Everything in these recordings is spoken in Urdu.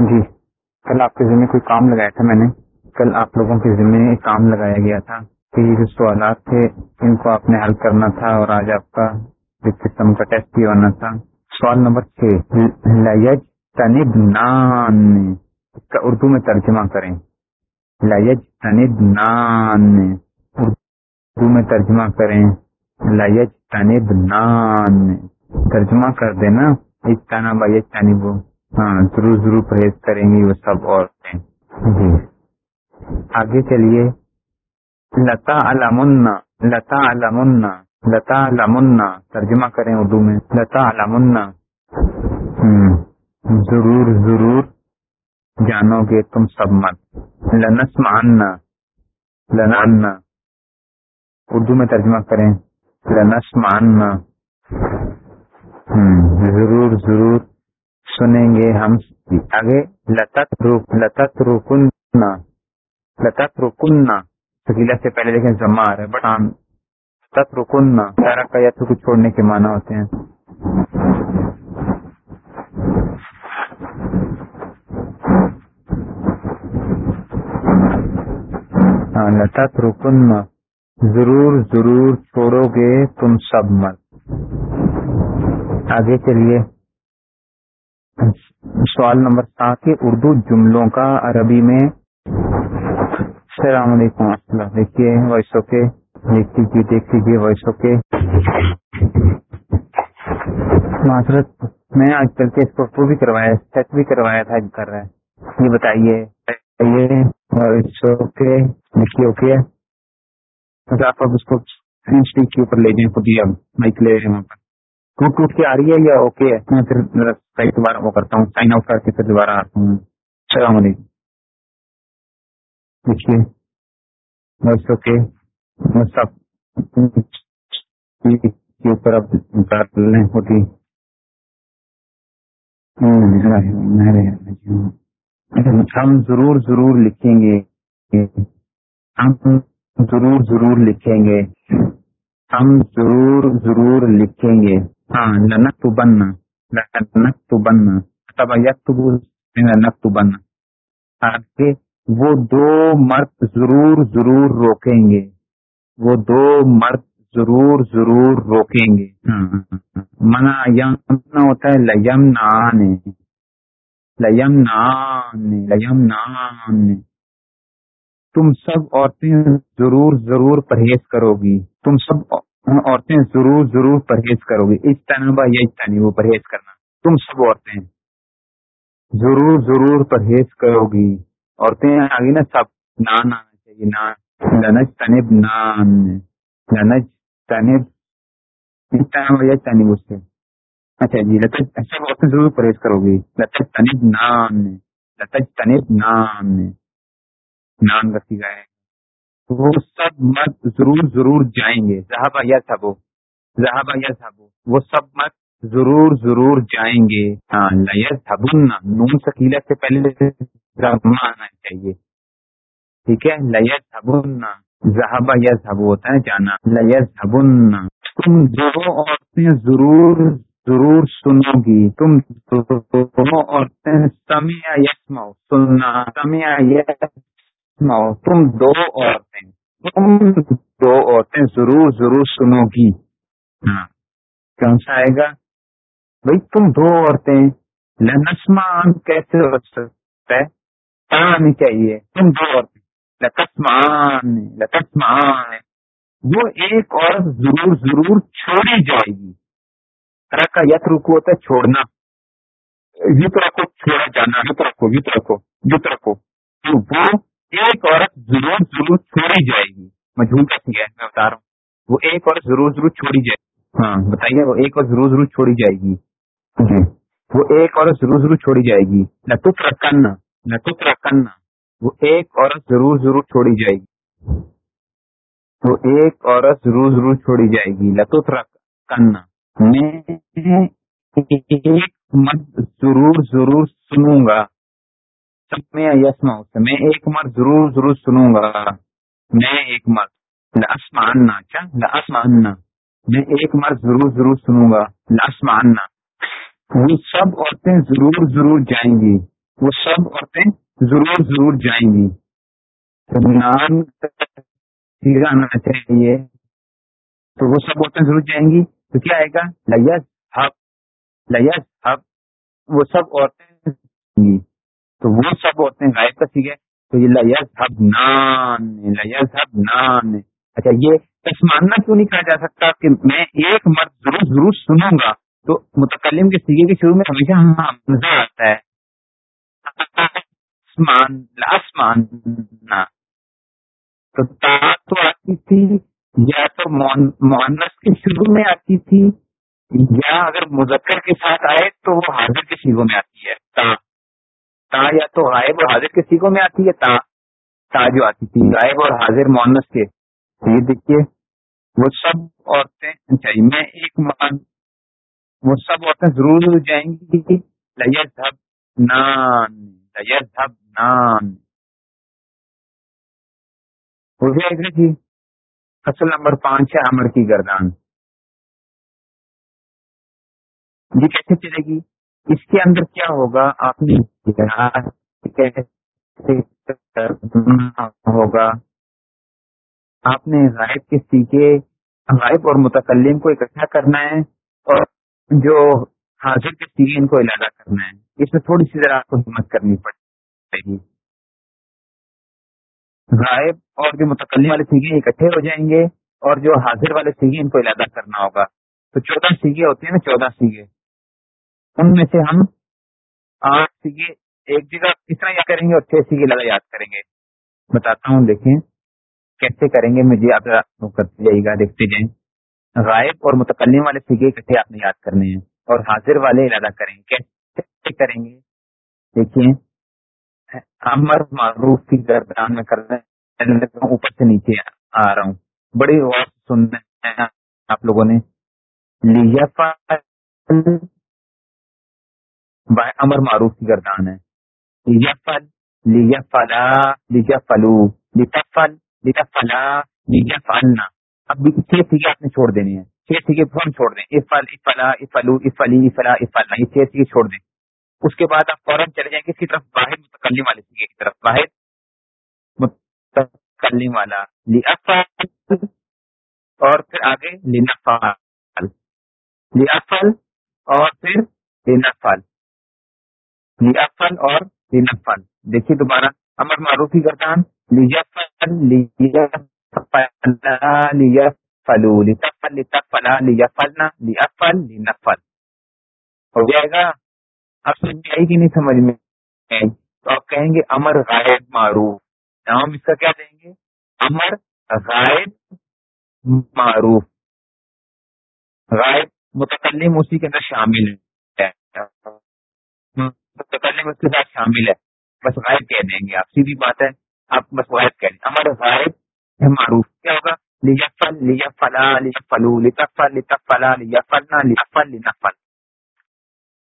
جی کل آپ کے ذمہ کوئی کام لگایا تھا میں نے؟ کل آپ لوگوں کے ذمہ ایک کام لگایا گیا تھا کہ یہ جو سوالات تھے، ان کو آپ نے حل کرنا تھا اور آج آپ کا سسٹم کا ٹیسٹ بھی ہونا تھا۔ سوال نمبر چھ لج تنب نان اس کا اردو میں ترجمہ کریں۔ لج تنب نان اردو میں ترجمہ کریں۔ لج تنب نان ترجمہ کر دینا۔ اجتانا با یجتانی وہ ہاں ضرور ضرور پرہیز کریں گی وہ سب عورتیں جی۔ آگے چلیے لتا علامن لتا علامن لتا علامن ترجمہ کریں اردو میں۔ لتا علامن ضرور ضرور جانو گے تم سب مت۔ لنس ماننا لنا اردو میں ترجمہ کریں۔ لنس ماننا ضرور ضرور سنیں گے ہم آگے۔ لتت روک لتت روکن لتت روکن سکیلا سے پہلے دیکھیں زما آ رہا ہے بٹ آن تت رکن سارا کا کو چھوڑنے کے معنی ہوتے ہیں۔ ہاں لتت رکن ضرور ضرور چھوڑو گے تم سب مت۔ آگے چلیے۔ سوال نمبر سات اردو جملوں کا عربی میں۔ السلام علیکم السلام دیکھیے، وائس اوکے۔ دیکھ لیجیے دیکھ لیجیے، وائس اوکے۔ معذرت، میں آج کل کے اس کو بھی کروایا سیٹ بھی کروایا تھا، کر رہا ہے۔ یہ بتائیے۔ Voice okay. دیکھیے، اوکے آپ اب اس کو کے اوپر لے جائیں، خود ہی اب مائک لے رہے ہیں۔ ٹوٹ ٹوٹ کے آ رہی ہے یا اوکے ہے؟ میں پھر دوبارہ وہ کرتا ہوں، سائن آؤٹ کر کے پھر دوبارہ آتا ہوں۔ السلام علیکم۔ دیکھیے، بس اوکے۔ سب کے اوپر اب لیں ہوتی ہم ضرور ضرور لکھیں گے۔ ہم ضرور ضرور لکھیں گے۔ ہم ضرور ضرور لکھیں گے۔ ہاں لنک بننا لنک بننا تب لنک بننا آگے وہ دو مرد ضرور ضرور روکیں گے. وہ دو مرد ضرور ضرور روکیں گے. منا یم ہوتا ہے لیم نان لیم نان لیم نان تم سب عورتیں ضرور ضرور پرہیز کرو گی. تم سب عورتیں ضرور ضرور پرہیز کرو گی اس طرح یا اس وہ پرہیز کرنا۔ تم سب عورتیں ضرور ضرور پرہیز کرو گی۔ عورتیں آگے نا سب نان آنا چاہیے نان لنج تنب نان لنج تنب اس طرح یا تنب اس سے۔ اچھا جی لتج سب عورتیں ضرور پرہیز کرو گی۔ لتج تنب نان لتج تنب نان نان رسی گئے وہ سب مت ضرور ضرور جائیں گے۔ صحابہ یا صحبو صحابہ یا صحبو وہ۔ سب مت ضرور ضرور جائیں گے۔ ہاں لبن نون سکیلا سے پہلے آنا چاہیے۔ ٹھیک ہے؟ لیت حبن زہابا یا صحبو ہوتا ہے جانا۔ لیت حبن تم دو عورتیں ضرور ضرور سنو گی۔ تم دونوں عورتیں سمیا یسما سننا سمیا یس سناؤ تم دو عورتیں، تم دو عورتیں ضرور ضرور سنو گی۔ ہاں کون سا آئے گا؟ بھائی تم دو عورتیں لنسمان کیسے ہو سکتا ہے؟ نہیں چاہیے، تم دو عورتیں لتسمان لتسمان وہ ایک عورت ضرور ضرور چھوڑی جائے گی۔ کا یت رکو ہوتا ہے، چھوڑنا۔ یوت رکھو چھوڑا جانا یوت رکھو یوت رکھو یوت رکھو وہ ایک عورت ضرور ضرور چھوڑی جائے گی۔ مجھول کا ہے میں بتا رہا ہوں۔ وہ ایک عورت ضرور ضرور چھوڑی جائے گی۔ ہاں بتائیے، وہ ایک عورت ضرور ضرور چھوڑی جائے گی۔ جی۔ وہ ایک عورت ضرور ضرور چھوڑی جائے گی۔ لطف رکھنا لطف رکھنا وہ ایک عورت ضرور ضرور چھوڑی جائے گی۔ وہ ایک عورت ضرور ضرور چھوڑی جائے گی۔ لطف رکھنا میں ایک مت ضرور ضرور سنوں گا۔ یسما میں ایک مرد ضرور ضرور سنوں گا۔ میں ایک مرد۔ لسما اچھا لسما میں ایک مرد ضرور ضرور سنوں گا۔ لسما وہ سب عورتیں ضرور ضرور جائیں گی۔ وہ سب عورتیں ضرور ضرور جائیں گی۔ نان آنا چاہیے۔ تو وہ سب عورتیں ضرور جائیں گی۔ تو کیا آئے گا؟ لیس حق لیس حق وہ سب عورتیں گی۔ تو وہ سب عورتیں غائب کا سیکھے تو یہ لیس حب نان لیس حب نان۔ اچھا یہ اس ماننا کیوں نہیں کہا جا سکتا کہ میں ایک مرد ضرور ضرور سنوں گا؟ تو متکلم کے سیگے کے شروع میں ہمیشہ حمزہ آتا ہے۔ آسمان تو تا تو آتی تھی، یا تو مونس کے شروع میں آتی تھی، یا اگر مذکر کے ساتھ آئے تو وہ حاضر کے سیگوں میں آتی ہے۔ تا تا یا تو غائب اور حاضر کے سیگوں میں آتی ہے، تا تا جو آتی تھی، غائب اور حاضر مونس کے یہ دیکھیے وہ سب عورتیں چاہیے میں ایک مان، وہ سب عورتیں ضرور جائیں گی لب نان لب نان۔ ہو جائے گا جی فصل نمبر پانچ ہے امر کی گردان۔ جی کیسے چلے گی؟ اس کے اندر کیا ہوگا؟ آپ نے ہوگا۔ آپ نے غائب کے سیکھے، غائب اور متکلم کو اکٹھا کرنا ہے اور جو حاضر کے سیکھے، ان کو علادہ کرنا ہے۔ اس میں تھوڑی سی ذرا آپ کو ہمت کرنی پڑے گی۔ غائب اور جو متکلم والے سیگے اکٹھے ہو جائیں گے اور جو حاضر والے سیگے ان کو علادہ کرنا ہوگا۔ تو چودہ سیگے ہوتے ہیں نا؟ چودہ سیگے ان میں سے ہم آٹھ سیگے ایک جگہ کس طرح یاد کریں گے اور چھ سیگے لگا یاد کریں گے؟ بتاتا ہوں، دیکھیں۔ کیسے کریں گے؟ مجھے آپ کرتے جائیے گا، دیکھتے جائیں۔ غائب اور متکلم والے سیگے اکٹھے آپ نے یاد کرنے ہیں؟ اور حاضر والے ارادہ کریں گے، کیسے کریں گے؟ دیکھیے امر معروف کی گردان میں کر رہے ہیں اوپر سے نیچے آ رہا ہوں۔ بڑی غور سننے آپ لوگوں نے۔ لیا امر معروف کی گردان ہے۔ لیا فل لیا فلا لیا فلو لیا اب چھ سیگے آپ نے چھوڑ دینے ہیں۔ چھ سیگے فون چھوڑ دیں۔ افل، افلا، افلو، افلی، افلا، افلنا۔ یہ چھ سیگے چھوڑ دیں۔ اس کے بعد آپ فوراً چلے جائیں گے اس کی طرف واحد متکلم والے سیگے کی طرف۔ واحد متکلم والا۔ لیفل اور پھر آگے لینفال لیفل اور پھر لینفل لیفل اور لینفل دیکھیے دوبارہ، امر معروفی گردان لیفل لیا فلو لتفل لتفلا لیا فلنا لینفل ہو جائے گا اب سمجھ آئی کہ نہیں سمجھ میں تو آپ کہیں گے امر غائب معروف۔ نام اس کا کیا دیں گے؟ امر غائب معروف۔ غائب متکلم اسی کے اندر شامل ہے متکلم اس کے ساتھ شامل ہے۔ بس غائب کہہ دیں گے آپ، سیدھی بات ہے۔ آپ بس غائب کہہ دیں۔ امر غائب معروف۔ کیا ہوگا؟ لیا فل لیا فلا لیا فلو لتا فل لتا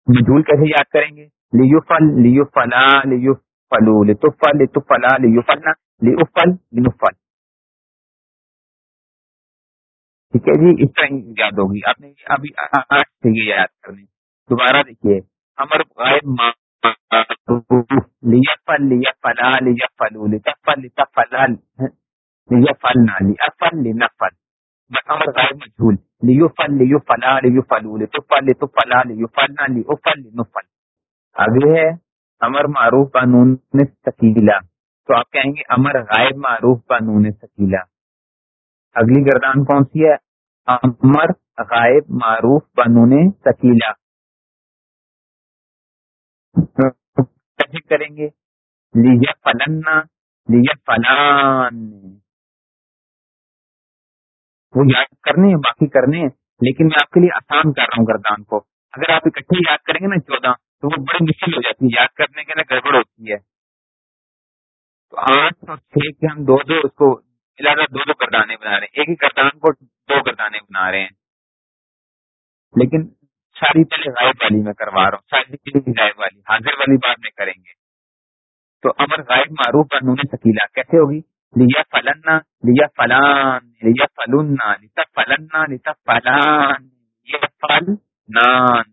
مجھول کیسے یاد کریں گے؟ لیو فل لیو فلا لیو فلو لتو فل ٹھیک ہے جی اس طرح یاد ہوگی۔ آپ نے ابھی آٹھ سے یہ یاد کرنے۔ دوبارہ دیکھیے۔ امر غائب لیا فل لیا فلو لتا مجھول لیو فل لیو فلا لیو فلو لتو فل آگے ہے امر معروف قانون سکیلا تو آپ کہیں گے امر غائب معروف قانون سکیلا اگلی گردان کون سی ہے امر غائب معروف قانون سکیلا کریں گے۔ لیا فلنا لیا فلان۔ وہ یاد کرنے ہیں باقی کرنے ہیں لیکن میں آپ کے لیے آسان کر رہا ہوں گردان کو۔ اگر آپ اکٹھے یاد کریں گے نا چودہ، تو وہ بڑی مشکل ہو جاتی ہے۔ یاد کرنے کے نا گڑبڑ ہوتی ہے۔ تو آٹھ اور چھ کے ہم دو دو، اس کو ملا دو دو گردانے بنا رہے ہیں۔ ایک ہی گردان کو دو گردانے بنا رہے ہیں۔ لیکن ساری پہلے غائب والی میں کروا رہا ہوں ساری غائب والی، حاضر والی بات میں کریں گے۔ تو امر غائب معروف کا نون سکیلا کیسے ہوگی؟ لیا فلنا، لیا فلان، لیا فلنا، لتا فلنا، لتا فلان یہ فل نان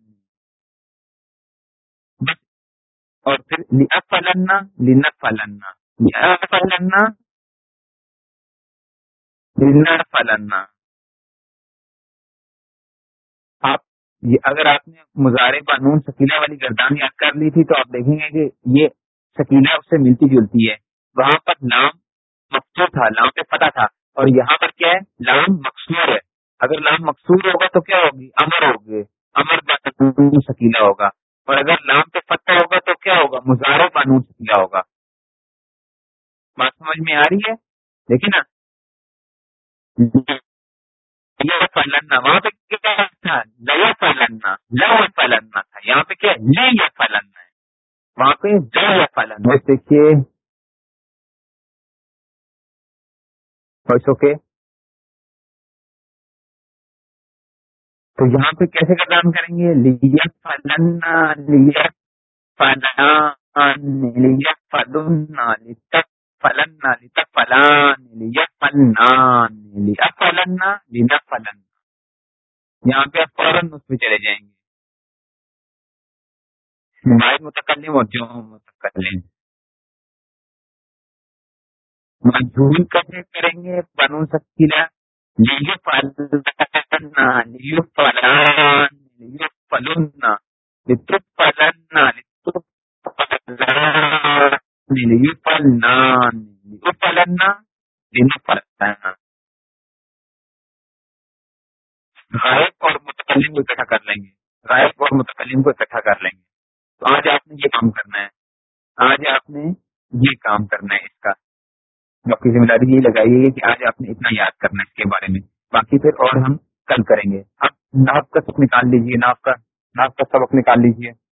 اور پھر لیا فلنا لینا فلنا، لیا فلنا لینا فلنا۔ یہ اگر آپ نے مظاہرے قانون سکینہ والی گردان یاد کر لی تھی تو آپ دیکھیں گے کہ یہ سکینہ اس سے ملتی جلتی ہے۔ وہاں پر نام مقصور تھا لام پہ پتہ تھا۔ اور یہاں پر کیا ہے؟ لام مقصور ہے۔ اگر لام مقصور ہوگا تو کیا ہوگی؟ امر ہوگی۔ امر قانون سکیلا ہوگا۔ اور اگر لام پہ فتح ہوگا تو کیا ہوگا؟ مظاہرہ قانون سکیلا ہوگا۔ بات سمجھ میں آ رہی ہے؟ دیکھیں نا۔ فلنا وہاں پہ کیا تھا لیا فلنا لو فلنا تھا یہاں پہ کیا لیا فلنا ہے۔ وہاں پہ لیا فلنا دیکھیے۔ اوکے تو یہاں پہ کیسے کام کریں گے؟ لیا فلن لیا فلان لیا فلن لیا فلن لیا فلان لیا فلان لیا فلن لیا فلن یہاں پہ آپ فوراً اس پہ چلے جائیں گے۔ موبائل متکلم اور جو متکلم۔ مجھول کیسے کریں گے؟ بنو سکیلا لیو فلنا لیو فلان لیو فلنا لتو فلنا لتو فلان لیو فلان لیو فلنا لیو فلنا غائب اور متکلم کو اکٹھا کر لیں گے۔ غائب اور متکلم کو اکٹھا کر لیں گے۔ تو آج آپ نے یہ کام کرنا ہے۔ آج آپ نے یہ کام کرنا ہے اس کا۔ آپ کی ذمہ داری یہ لگائیے کہ آج آپ نے اتنا یاد کرنا ہے اس کے بارے میں۔ باقی پھر اور ہم کل کریں گے۔ اب ناپ کا سبق نکال لیجیے ناپ کا ناپ کا سبق نکال لیجیے